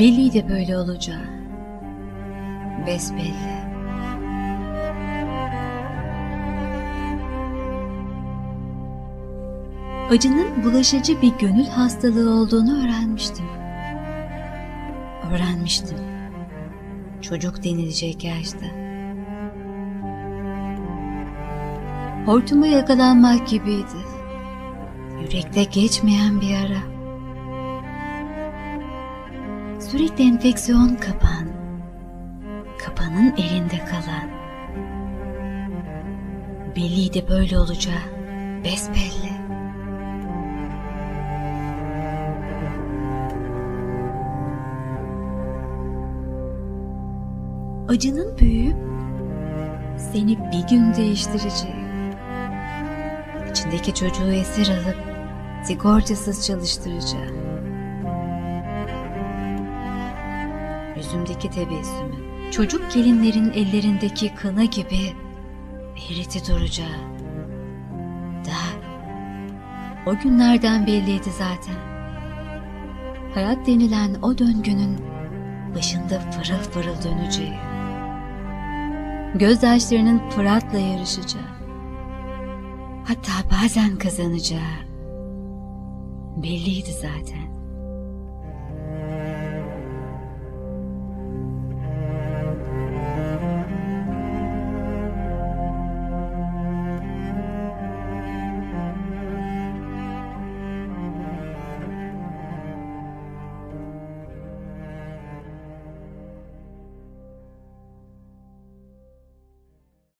Belliydi böyle olacağı. Besbelli. Acının bulaşıcı bir gönül hastalığı olduğunu öğrenmiştim. Öğrenmiştim. Çocuk denilecek yaşta. Hortuma yakalanmak gibiydi. Yürekte geçmeyen bir ara. Sürekli enfeksiyon kapan. Kapanın elinde kalan. Belliydi böyle olacağı. Besbelli. Acının büyüyüp seni bir gün değiştireceği. İçindeki çocuğu esir alıp sigortasız çalıştıracağı. Yüzümdeki tebessümü, çocuk gelinlerin ellerindeki kına gibi eriti duracağı. Daha o günlerden belliydi zaten. Hayat denilen o döngünün başında fırıl fırıl döneceği. Gözyaşlarının Fırat'la yarışacağı. Hatta bazen kazanacağı. Belliydi zaten.